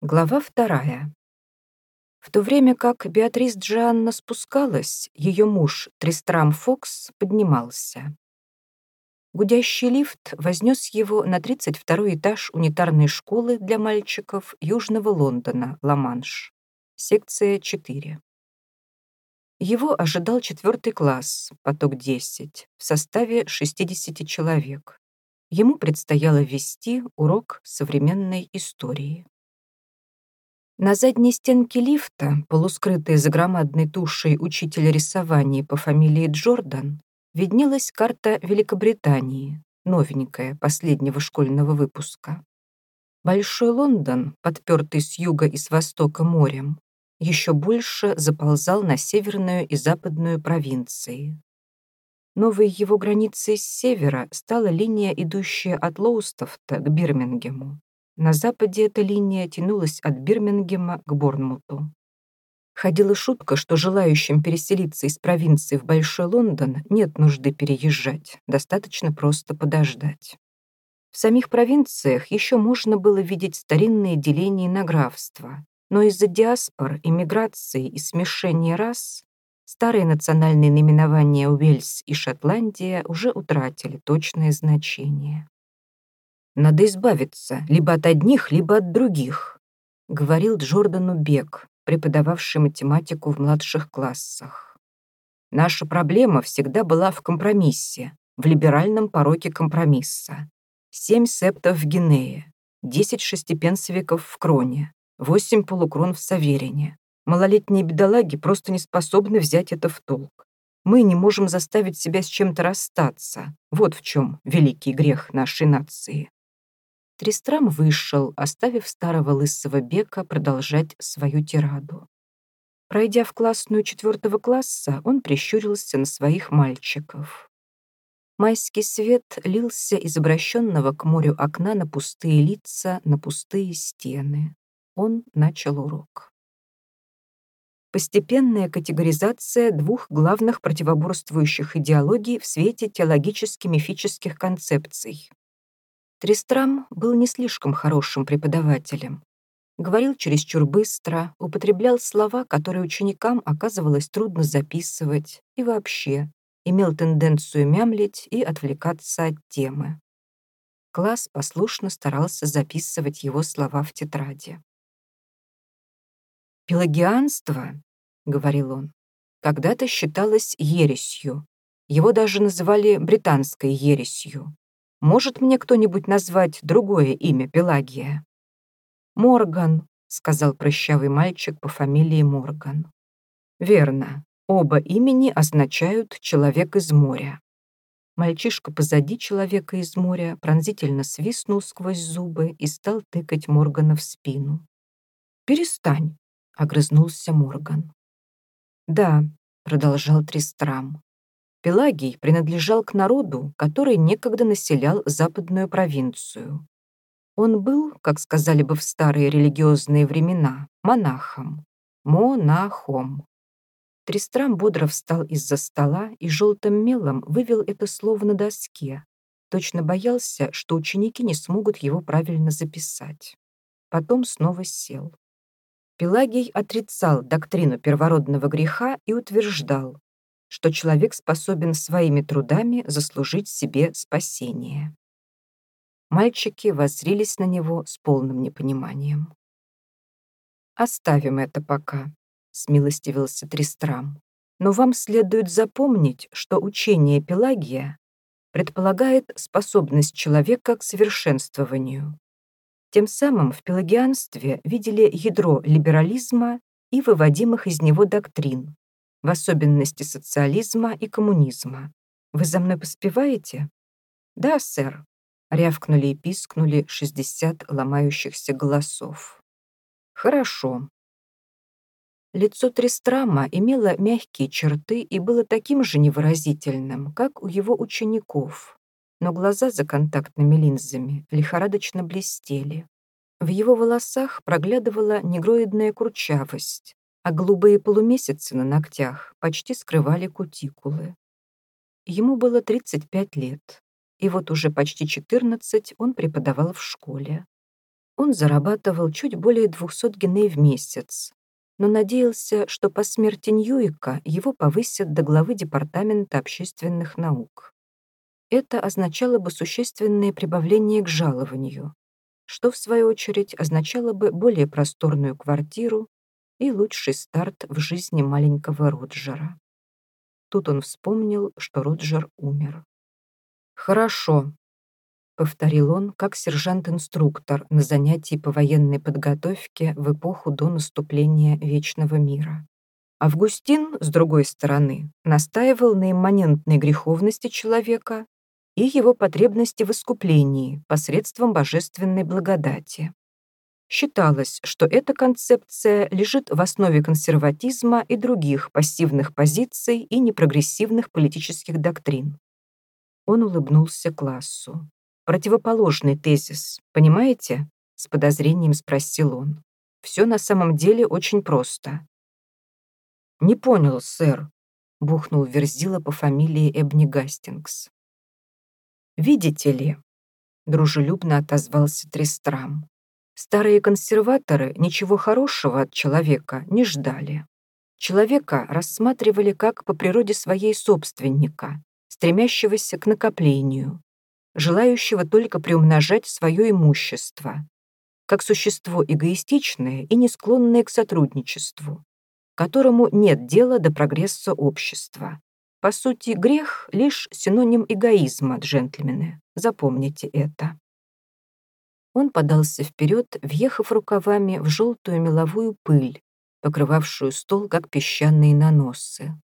Глава вторая. В то время как Беатрис Джанна спускалась, ее муж Тристрам Фокс поднимался. Гудящий лифт вознес его на 32 этаж унитарной школы для мальчиков Южного Лондона, Ла-Манш, секция 4. Его ожидал четвертый класс, поток 10, в составе 60 человек. Ему предстояло вести урок современной истории. На задней стенке лифта, полускрытой за громадной тушей учителя рисования по фамилии Джордан, виднелась карта Великобритании, новенькая, последнего школьного выпуска. Большой Лондон, подпертый с юга и с востока морем, еще больше заползал на северную и западную провинции. Новой его границей с севера стала линия, идущая от Лоустофта к Бирмингему. На западе эта линия тянулась от Бирмингема к Борнмуту. Ходила шутка, что желающим переселиться из провинции в Большой Лондон нет нужды переезжать, достаточно просто подождать. В самих провинциях еще можно было видеть старинные деления на графства, но из-за диаспор, иммиграции и смешения рас старые национальные наименования Уэльс и Шотландия уже утратили точное значение. Надо избавиться либо от одних, либо от других», — говорил Джордану Бек, преподававший математику в младших классах. «Наша проблема всегда была в компромиссе, в либеральном пороке компромисса. Семь септов в Гинее, десять шестипенсовиков в Кроне, восемь полукрон в Саверине. Малолетние бедолаги просто не способны взять это в толк. Мы не можем заставить себя с чем-то расстаться. Вот в чем великий грех нашей нации. Тристрам вышел, оставив старого лысого бека продолжать свою тираду. Пройдя в классную четвертого класса, он прищурился на своих мальчиков. Майский свет лился из обращенного к морю окна на пустые лица, на пустые стены. Он начал урок. Постепенная категоризация двух главных противоборствующих идеологий в свете теологически-мифических концепций Тристрам был не слишком хорошим преподавателем. Говорил чересчур быстро, употреблял слова, которые ученикам оказывалось трудно записывать, и вообще имел тенденцию мямлить и отвлекаться от темы. Класс послушно старался записывать его слова в тетради. «Пелагианство», — говорил он, — «когда-то считалось ересью. Его даже называли британской ересью. Может мне кто-нибудь назвать другое имя Пелагия?» «Морган», — сказал прыщавый мальчик по фамилии Морган. «Верно. Оба имени означают «человек из моря». Мальчишка позади человека из моря пронзительно свистнул сквозь зубы и стал тыкать Моргана в спину. «Перестань», — огрызнулся Морган. «Да», — продолжал Тристрам, Пелагий принадлежал к народу, который некогда населял западную провинцию. Он был, как сказали бы в старые религиозные времена, монахом. Монахом. Тристрам бодро встал из-за стола и желтым мелом вывел это слово на доске. Точно боялся, что ученики не смогут его правильно записать. Потом снова сел. Пелагий отрицал доктрину первородного греха и утверждал, что человек способен своими трудами заслужить себе спасение. Мальчики воззрились на него с полным непониманием. «Оставим это пока», — смилостивился Тристрам. «Но вам следует запомнить, что учение Пелагия предполагает способность человека к совершенствованию. Тем самым в пелагианстве видели ядро либерализма и выводимых из него доктрин, в особенности социализма и коммунизма. Вы за мной поспеваете? Да, сэр, рявкнули и пискнули 60 ломающихся голосов. Хорошо. Лицо Тристрама имело мягкие черты и было таким же невыразительным, как у его учеников, но глаза за контактными линзами лихорадочно блестели. В его волосах проглядывала негроидная курчавость, а голубые полумесяцы на ногтях почти скрывали кутикулы. Ему было 35 лет, и вот уже почти 14 он преподавал в школе. Он зарабатывал чуть более 200 геней в месяц, но надеялся, что по смерти Ньюика его повысят до главы Департамента общественных наук. Это означало бы существенное прибавление к жалованию, что, в свою очередь, означало бы более просторную квартиру и лучший старт в жизни маленького Роджера. Тут он вспомнил, что Роджер умер. «Хорошо», — повторил он, как сержант-инструктор на занятии по военной подготовке в эпоху до наступления Вечного мира. Августин, с другой стороны, настаивал на имманентной греховности человека и его потребности в искуплении посредством божественной благодати. Считалось, что эта концепция лежит в основе консерватизма и других пассивных позиций и непрогрессивных политических доктрин. Он улыбнулся классу. «Противоположный тезис, понимаете?» — с подозрением спросил он. «Все на самом деле очень просто». «Не понял, сэр», — бухнул Верзила по фамилии Эбни Гастингс. «Видите ли», — дружелюбно отозвался Трестрам, Старые консерваторы ничего хорошего от человека не ждали. Человека рассматривали как по природе своей собственника, стремящегося к накоплению, желающего только приумножать свое имущество, как существо эгоистичное и не склонное к сотрудничеству, которому нет дела до прогресса общества. По сути, грех — лишь синоним эгоизма, джентльмены. Запомните это. Он подался вперед, въехав рукавами в желтую меловую пыль, покрывавшую стол, как песчаные наносы.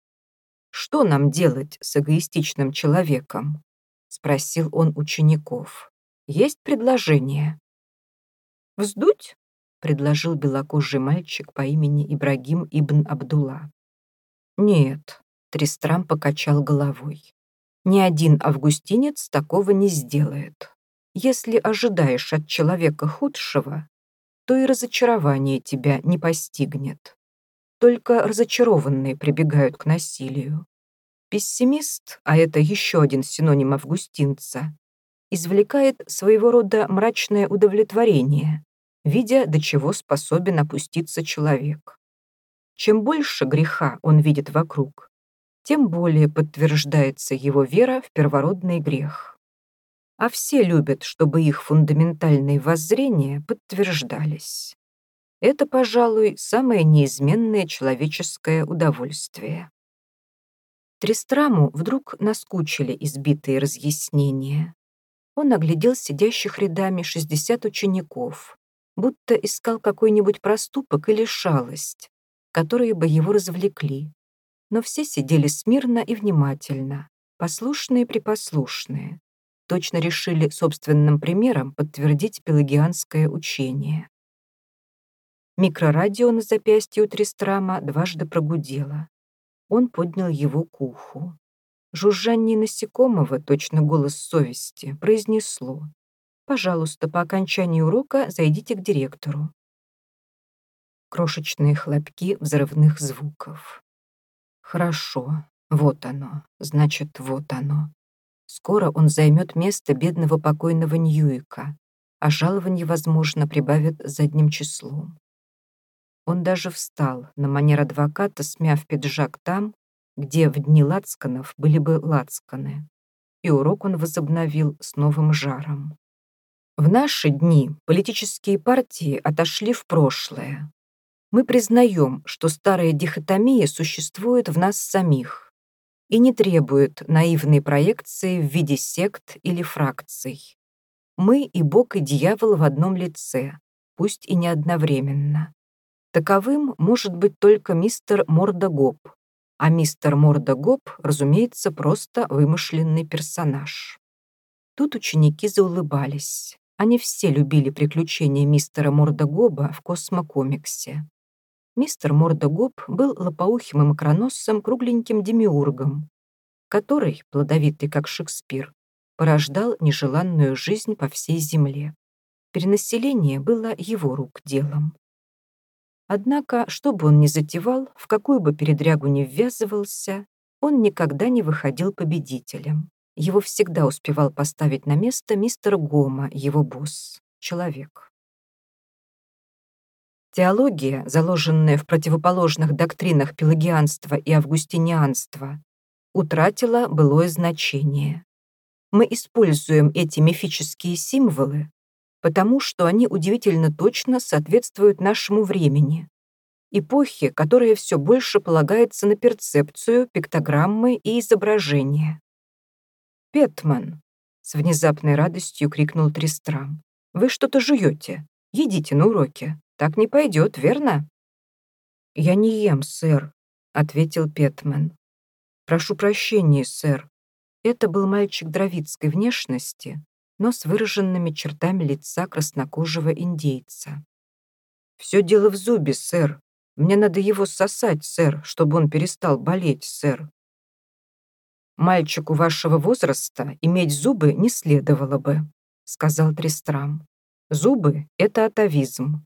«Что нам делать с эгоистичным человеком?» — спросил он учеников. «Есть предложение?» «Вздуть?» — предложил белокожий мальчик по имени Ибрагим ибн Абдулла. «Нет», — Тристрам покачал головой. «Ни один августинец такого не сделает». Если ожидаешь от человека худшего, то и разочарование тебя не постигнет. Только разочарованные прибегают к насилию. Пессимист, а это еще один синоним августинца, извлекает своего рода мрачное удовлетворение, видя, до чего способен опуститься человек. Чем больше греха он видит вокруг, тем более подтверждается его вера в первородный грех а все любят, чтобы их фундаментальные воззрения подтверждались. Это, пожалуй, самое неизменное человеческое удовольствие. Тристраму вдруг наскучили избитые разъяснения. Он оглядел сидящих рядами 60 учеников, будто искал какой-нибудь проступок или шалость, которые бы его развлекли. Но все сидели смирно и внимательно, послушные-припослушные, точно решили собственным примером подтвердить пелагианское учение. Микрорадио на запястье у Тристрама дважды прогудело. Он поднял его к уху. Жужжание насекомого, точно голос совести, произнесло. «Пожалуйста, по окончании урока зайдите к директору». Крошечные хлопки взрывных звуков. «Хорошо, вот оно, значит, вот оно. Скоро он займет место бедного покойного Ньюика, а жалование, возможно, прибавят задним числом. Он даже встал на манер адвоката, смяв пиджак там, где в дни лацканов были бы лацканы. И урок он возобновил с новым жаром. В наши дни политические партии отошли в прошлое. Мы признаем, что старая дихотомия существует в нас самих, и не требует наивной проекции в виде сект или фракций. Мы и Бог, и дьявол в одном лице, пусть и не одновременно. Таковым может быть только мистер Мордогоп, а мистер Мордогоп, разумеется, просто вымышленный персонаж. Тут ученики заулыбались. Они все любили приключения мистера Мордогоба в космокомиксе. Мистер Мордогоп был лопоухим и макроносцем кругленьким демиургом, который, плодовитый как Шекспир, порождал нежеланную жизнь по всей земле. Перенаселение было его рук делом. Однако, что бы он ни затевал, в какую бы передрягу ни ввязывался, он никогда не выходил победителем. Его всегда успевал поставить на место мистер Гома, его босс, человек. Теология, заложенная в противоположных доктринах пелагианства и августинианства, утратила былое значение. Мы используем эти мифические символы, потому что они удивительно точно соответствуют нашему времени, эпохе, которая все больше полагается на перцепцию, пиктограммы и изображения. «Петман!» — с внезапной радостью крикнул Тристрам. «Вы что-то жуете? Едите на уроке. Так не пойдет, верно?» «Я не ем, сэр», — ответил Петман. «Прошу прощения, сэр. Это был мальчик дровицкой внешности, но с выраженными чертами лица краснокожего индейца. «Все дело в зубе, сэр. Мне надо его сосать, сэр, чтобы он перестал болеть, сэр». «Мальчику вашего возраста иметь зубы не следовало бы», — сказал Тристрам. «Зубы — это атовизм».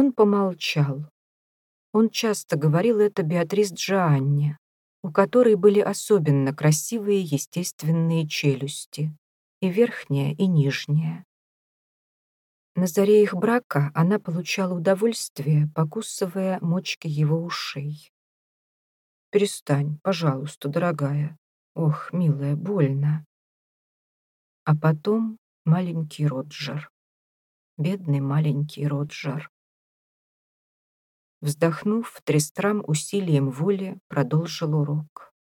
Он помолчал. Он часто говорил это Беатрис Джоанне, у которой были особенно красивые естественные челюсти, и верхняя, и нижняя. На заре их брака она получала удовольствие, покусывая мочки его ушей. «Перестань, пожалуйста, дорогая. Ох, милая, больно». А потом маленький Роджер. Бедный маленький Роджер. Вздохнув, Трестрам усилием воли продолжил урок.